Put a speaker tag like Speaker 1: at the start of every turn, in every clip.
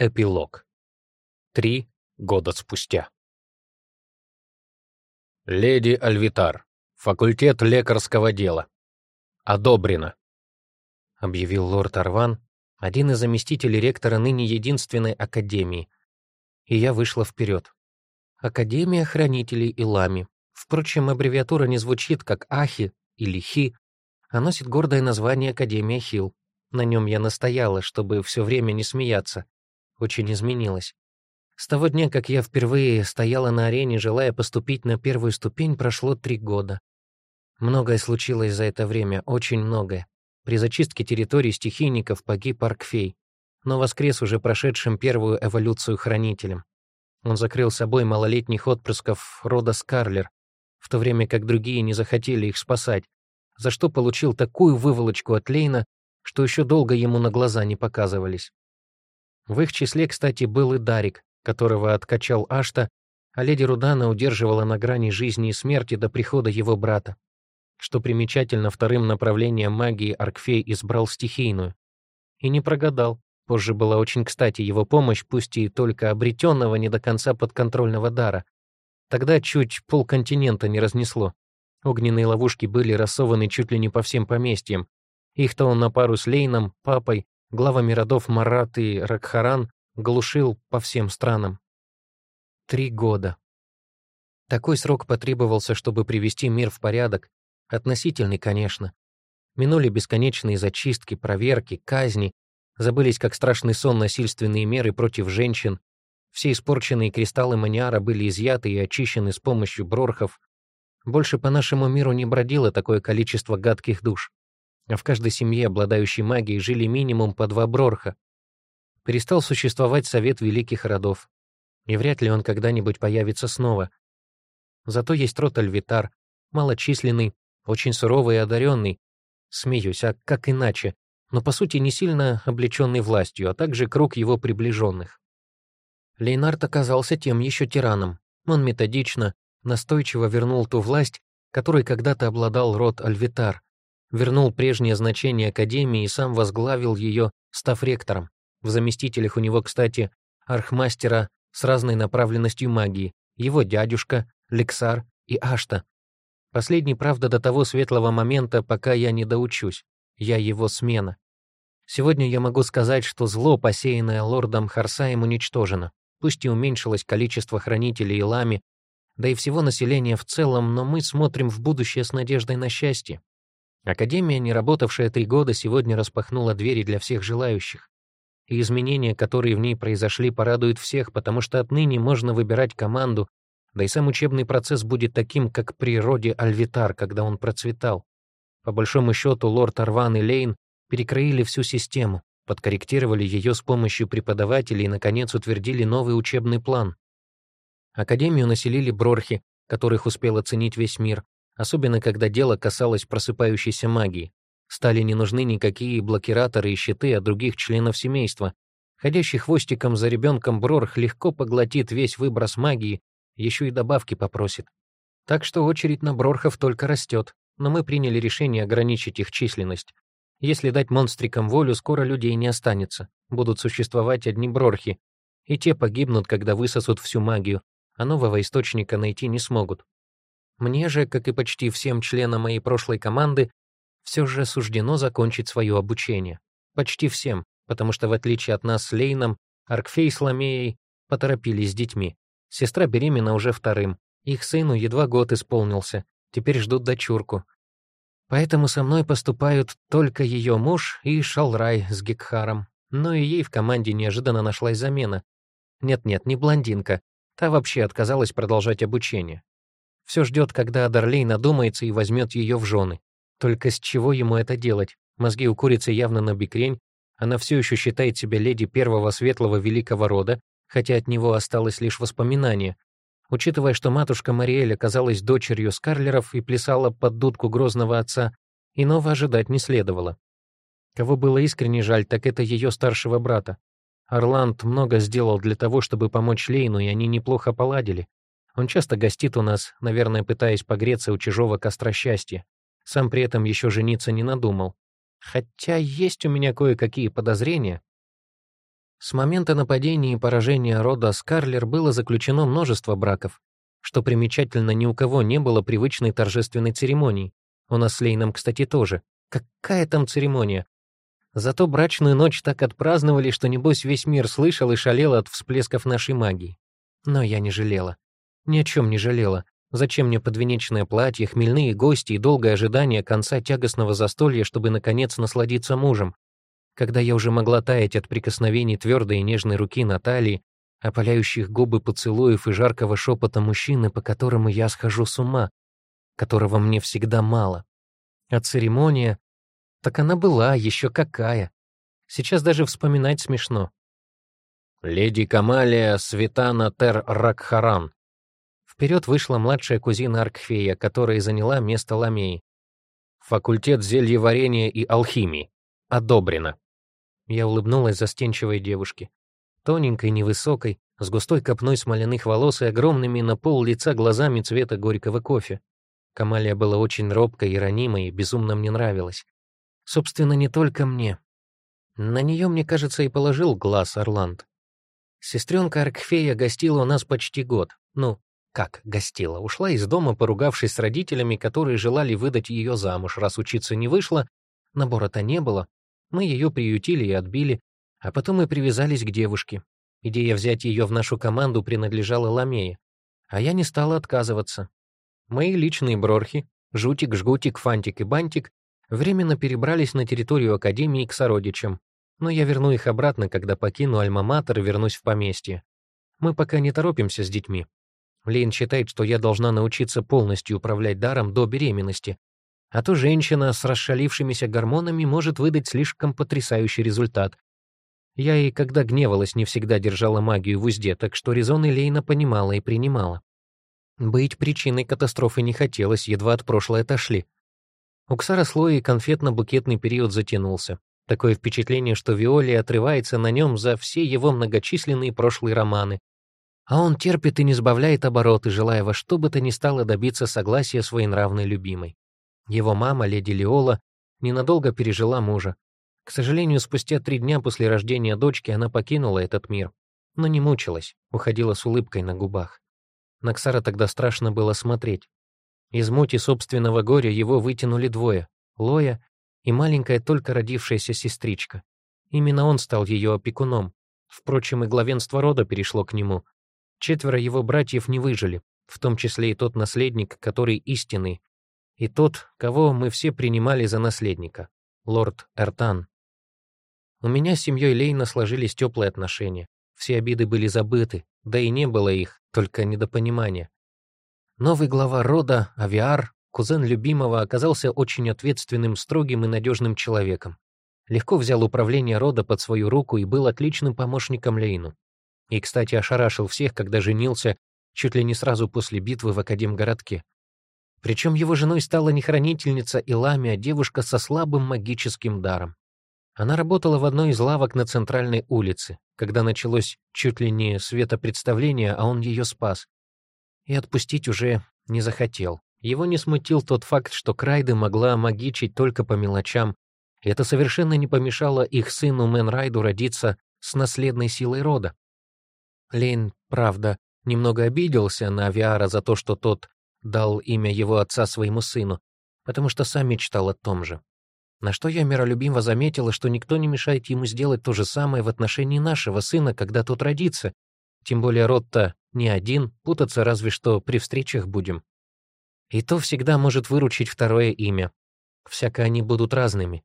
Speaker 1: Эпилог. Три года спустя. Леди Альвитар. Факультет лекарского дела. Одобрено. Объявил лорд Арван, один из заместителей ректора ныне единственной академии. И я вышла вперед. Академия хранителей Илами. Впрочем, аббревиатура не звучит как Ахи или Хи, а носит гордое название Академия Хил. На нем я настояла, чтобы все время не смеяться очень изменилась. С того дня, как я впервые стояла на арене, желая поступить на первую ступень, прошло три года. Многое случилось за это время, очень многое. При зачистке территории стихийников погиб Аркфей, но воскрес уже прошедшим первую эволюцию хранителем. Он закрыл собой малолетних отпрысков рода Скарлер, в то время как другие не захотели их спасать, за что получил такую выволочку от Лейна, что еще долго ему на глаза не показывались. В их числе, кстати, был и Дарик, которого откачал Ашта, а леди Рудана удерживала на грани жизни и смерти до прихода его брата. Что примечательно, вторым направлением магии Аркфей избрал стихийную. И не прогадал. Позже была очень кстати его помощь, пусть и только обретенного не до конца подконтрольного дара. Тогда чуть полконтинента не разнесло. Огненные ловушки были рассованы чуть ли не по всем поместьям. Их-то он на пару с Лейном, папой, главами родов Марат и Ракхаран глушил по всем странам. Три года. Такой срок потребовался, чтобы привести мир в порядок, относительный, конечно. Минули бесконечные зачистки, проверки, казни, забылись как страшный сон насильственные меры против женщин, все испорченные кристаллы маниара были изъяты и очищены с помощью брорхов. Больше по нашему миру не бродило такое количество гадких душ а в каждой семье, обладающей магией, жили минимум по два брорха. Перестал существовать совет великих родов, и вряд ли он когда-нибудь появится снова. Зато есть род Альвитар, малочисленный, очень суровый и одаренный. Смеюсь, а как иначе? Но, по сути, не сильно облеченный властью, а также круг его приближенных. Лейнард оказался тем еще тираном. Он методично, настойчиво вернул ту власть, которой когда-то обладал род Альвитар, вернул прежнее значение Академии и сам возглавил ее, став ректором. В заместителях у него, кстати, архмастера с разной направленностью магии, его дядюшка, Лексар и Ашта. Последний, правда, до того светлого момента, пока я не доучусь. Я его смена. Сегодня я могу сказать, что зло, посеянное лордом Харсаем, уничтожено. Пусть и уменьшилось количество хранителей и лами, да и всего населения в целом, но мы смотрим в будущее с надеждой на счастье. Академия, не работавшая три года, сегодня распахнула двери для всех желающих. И изменения, которые в ней произошли, порадуют всех, потому что отныне можно выбирать команду, да и сам учебный процесс будет таким, как при роде Альвитар, когда он процветал. По большому счету, лорд Арван и Лейн перекроили всю систему, подкорректировали ее с помощью преподавателей и, наконец, утвердили новый учебный план. Академию населили брорхи, которых успел оценить весь мир, особенно когда дело касалось просыпающейся магии. Стали не нужны никакие блокираторы и щиты от других членов семейства. Ходящий хвостиком за ребенком Брорх легко поглотит весь выброс магии, еще и добавки попросит. Так что очередь на Брорхов только растет, но мы приняли решение ограничить их численность. Если дать монстрикам волю, скоро людей не останется. Будут существовать одни Брорхи, и те погибнут, когда высосут всю магию, а нового источника найти не смогут. Мне же, как и почти всем членам моей прошлой команды, все же суждено закончить свое обучение. Почти всем, потому что в отличие от нас с Лейном, Аркфей с Ламеей поторопились с детьми. Сестра беременна уже вторым. Их сыну едва год исполнился. Теперь ждут дочурку. Поэтому со мной поступают только ее муж и Шалрай с Гекхаром. Но и ей в команде неожиданно нашлась замена. Нет-нет, не блондинка. Та вообще отказалась продолжать обучение. Все ждет, когда Адерлей надумается и возьмет ее в жены. Только с чего ему это делать? Мозги у курицы явно на бикрень, она все еще считает себя леди первого светлого великого рода, хотя от него осталось лишь воспоминание. Учитывая, что матушка Мариэль оказалась дочерью Скарлеров и плясала под дудку грозного отца, иного ожидать не следовало. Кого было искренне жаль, так это ее старшего брата. Орланд много сделал для того, чтобы помочь Лейну, и они неплохо поладили. Он часто гостит у нас, наверное, пытаясь погреться у чужого костра счастья. Сам при этом еще жениться не надумал. Хотя есть у меня кое-какие подозрения. С момента нападения и поражения рода Скарлер было заключено множество браков. Что примечательно, ни у кого не было привычной торжественной церемонии. У нас с Лейном, кстати, тоже. Какая там церемония? Зато брачную ночь так отпраздновали, что, небось, весь мир слышал и шалел от всплесков нашей магии. Но я не жалела. Ни о чем не жалела. Зачем мне подвенечное платье, хмельные гости и долгое ожидание конца тягостного застолья, чтобы, наконец, насладиться мужем? Когда я уже могла таять от прикосновений твердой и нежной руки Натальи, опаляющих губы поцелуев и жаркого шепота мужчины, по которому я схожу с ума, которого мне всегда мало. А церемония? Так она была, еще какая. Сейчас даже вспоминать смешно. «Леди Камалия Светана Тер Ракхаран». Вперед вышла младшая кузина Аркфея, которая заняла место Ламеи. «Факультет зельеварения и алхимии. Одобрено». Я улыбнулась застенчивой девушке. Тоненькой, невысокой, с густой копной смоляных волос и огромными на пол лица глазами цвета горького кофе. Камалия была очень робкой и ранимой, и безумно мне нравилась. Собственно, не только мне. На нее, мне кажется, и положил глаз Орланд. Сестренка Аркфея гостила у нас почти год. Ну, как гостила? Ушла из дома, поругавшись с родителями, которые желали выдать ее замуж, раз учиться не вышло, набора-то не было. Мы ее приютили и отбили, а потом мы привязались к девушке. Идея взять ее в нашу команду принадлежала Ламее, а я не стала отказываться. Мои личные брорхи, Жутик, Жгутик, Фантик и Бантик, временно перебрались на территорию Академии к сородичам, но я верну их обратно, когда покину Альма-Матер и вернусь в поместье. Мы пока не торопимся с детьми. Лейн считает, что я должна научиться полностью управлять даром до беременности, а то женщина с расшалившимися гормонами может выдать слишком потрясающий результат. Я и когда гневалась, не всегда держала магию в узде, так что резоны Лейна понимала и принимала. Быть причиной катастрофы не хотелось, едва от прошлой отошли. У Ксара слоя и конфетно-букетный период затянулся. Такое впечатление, что Виоли отрывается на нем за все его многочисленные прошлые романы. А он терпит и не сбавляет обороты, желая во что бы то ни стало добиться согласия своей нравной любимой. Его мама, леди Лиола, ненадолго пережила мужа. К сожалению, спустя три дня после рождения дочки она покинула этот мир, но не мучилась, уходила с улыбкой на губах. На Ксара тогда страшно было смотреть. Из мути собственного горя его вытянули двое — Лоя и маленькая только родившаяся сестричка. Именно он стал ее опекуном. Впрочем, и главенство рода перешло к нему. Четверо его братьев не выжили, в том числе и тот наследник, который истинный, и тот, кого мы все принимали за наследника — лорд Эртан. У меня с семьей Лейна сложились теплые отношения. Все обиды были забыты, да и не было их, только недопонимания. Новый глава рода, Авиар, кузен любимого, оказался очень ответственным, строгим и надежным человеком. Легко взял управление рода под свою руку и был отличным помощником Лейну. И, кстати, ошарашил всех, когда женился чуть ли не сразу после битвы в Академгородке. Причем его женой стала не хранительница Илами, а девушка со слабым магическим даром. Она работала в одной из лавок на центральной улице, когда началось чуть ли не светопредставление, а он ее спас. И отпустить уже не захотел. Его не смутил тот факт, что Крайды могла магичить только по мелочам, это совершенно не помешало их сыну Мэнрайду родиться с наследной силой рода. Лейн, правда, немного обиделся на Авиара за то, что тот дал имя его отца своему сыну, потому что сам мечтал о том же. На что я миролюбиво заметила, что никто не мешает ему сделать то же самое в отношении нашего сына, когда тот родится. Тем более род-то не один, путаться разве что при встречах будем. И то всегда может выручить второе имя. Всяко они будут разными.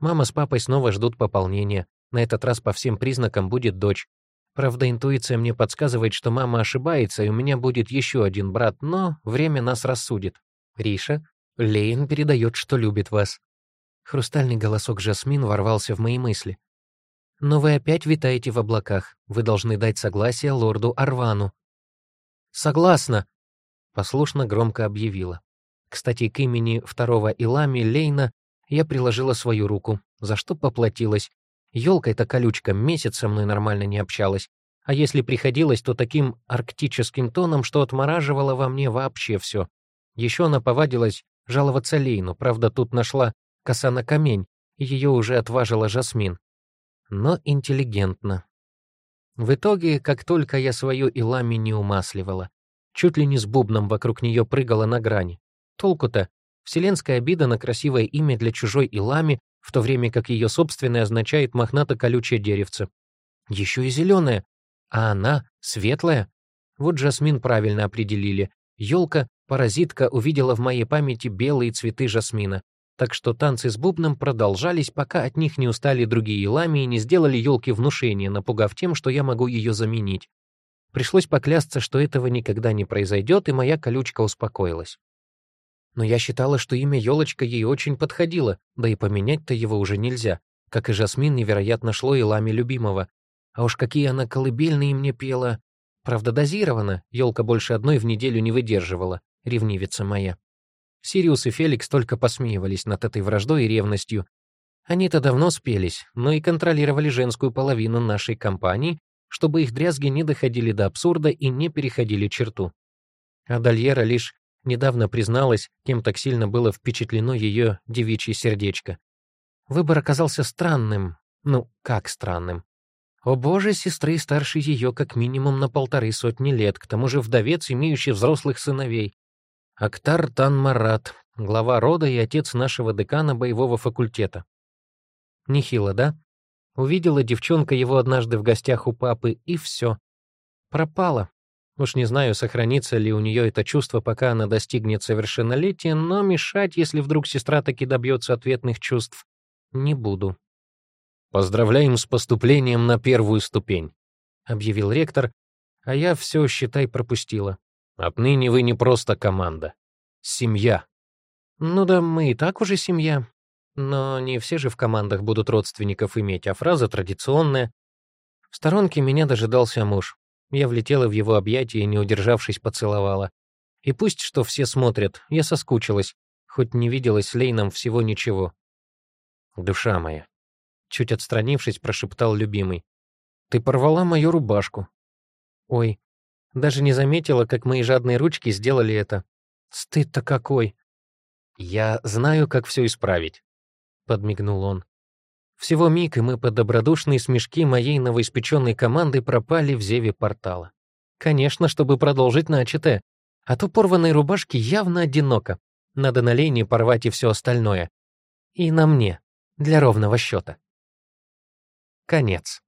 Speaker 1: Мама с папой снова ждут пополнения. На этот раз по всем признакам будет дочь. Правда, интуиция мне подсказывает, что мама ошибается, и у меня будет еще один брат, но время нас рассудит. Риша, Лейн передает, что любит вас. Хрустальный голосок Жасмин ворвался в мои мысли. «Но вы опять витаете в облаках. Вы должны дать согласие лорду Арвану». «Согласна!» — послушно громко объявила. Кстати, к имени второго Илами Лейна я приложила свою руку, за что поплатилась. Ёлка-то колючка месяц со мной нормально не общалась, а если приходилось, то таким арктическим тоном, что отмораживала во мне вообще все. Еще она повадилась жаловаться Лейну, правда, тут нашла коса на камень, ее уже отважила Жасмин. Но интеллигентно. В итоге, как только я свою Илами не умасливала, чуть ли не с бубном вокруг нее прыгала на грани. Толку-то? Вселенская обида на красивое имя для чужой Илами, в то время как ее собственное означает мохнато-колючее деревце. Еще и зеленое, а она светлая. Вот жасмин правильно определили. Елка, паразитка, увидела в моей памяти белые цветы жасмина. Так что танцы с бубном продолжались, пока от них не устали другие лами и не сделали елке внушение, напугав тем, что я могу ее заменить. Пришлось поклясться, что этого никогда не произойдет, и моя колючка успокоилась. Но я считала, что имя елочка ей очень подходило, да и поменять-то его уже нельзя, как и Жасмин невероятно шло и ламе любимого. А уж какие она колыбельные мне пела. Правда, дозировано, елка больше одной в неделю не выдерживала, ревнивица моя. Сириус и Феликс только посмеивались над этой враждой и ревностью. Они-то давно спелись, но и контролировали женскую половину нашей компании, чтобы их дрязги не доходили до абсурда и не переходили черту. А Дальера лишь недавно призналась, кем так сильно было впечатлено ее девичье сердечко. Выбор оказался странным. Ну, как странным? О боже, сестры старше ее как минимум на полторы сотни лет, к тому же вдовец, имеющий взрослых сыновей. Актар Тан Марат, глава рода и отец нашего декана боевого факультета. Нехило, да? Увидела девчонка его однажды в гостях у папы, и все. Пропала. Уж не знаю, сохранится ли у нее это чувство, пока она достигнет совершеннолетия, но мешать, если вдруг сестра таки добьется ответных чувств, не буду. «Поздравляем с поступлением на первую ступень», — объявил ректор, а я все, считай, пропустила. «Отныне вы не просто команда. Семья». «Ну да, мы и так уже семья. Но не все же в командах будут родственников иметь, а фраза традиционная. В сторонке меня дожидался муж. Я влетела в его объятия и, не удержавшись, поцеловала. И пусть что все смотрят, я соскучилась, хоть не виделась с Лейном всего ничего. «Душа моя, Чуть отстранившись, прошептал любимый. «Ты порвала мою рубашку». «Ой, даже не заметила, как мои жадные ручки сделали это. Стыд-то какой!» «Я знаю, как все исправить», — подмигнул он. Всего миг, и мы под добродушные смешки моей новоиспеченной команды пропали в зеве портала. Конечно, чтобы продолжить начатое. А то порванной рубашки явно одиноко. Надо на лени порвать и все остальное. И на мне, для ровного счета. Конец.